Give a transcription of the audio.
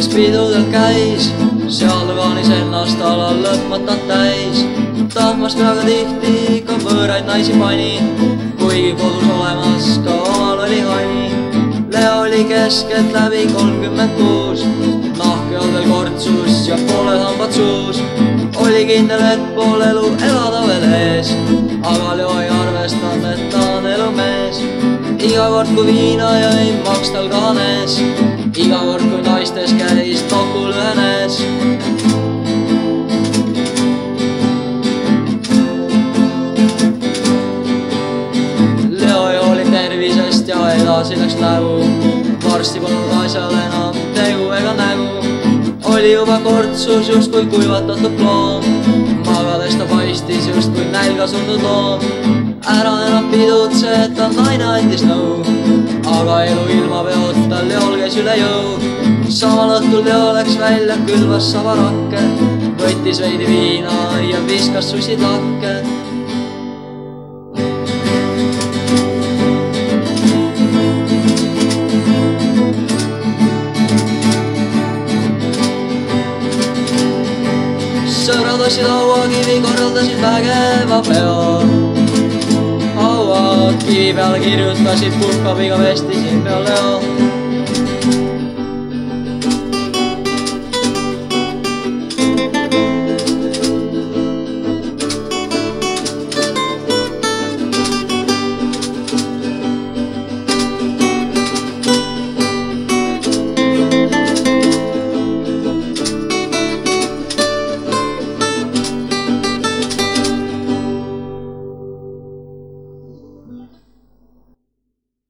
kes pidudel käis, seal kaanis ennast alal lõpmata täis. tahmas väga tihti ka võõraid naisi pani, kuigi kodus olemas ka omal oli hani. Leo oli keskeltläbi kolmkümmend kuus, nahk ei olnud veel kortsus ja pooled hambad suus. oli kindel, et pool elu elada veel ees, aga Leo ei arvestanud, et ta on elumees. iga kord, kui viina jõi, maks tal kahanes, iga kord, kui naistes käis, ja edasi läks nägu. varsti polnud asjal enam tegu ega nägu. oli juba kortsus justkui kuivatatud ploom. magades ta paistis justkui nälga surnud loom. ära enam pidutseda, naine andis nõu. aga elu ilma peota Leol käis üle jõu. samal õhtul Leo läks välja, külvas savarakke, võttis veidi viina ja viskas sussid lakke sõbrad ostsid hauakivi, korraldasid vägeva peo. hauakivi peale kirjutasid puhkapiga vestisin peo Leo.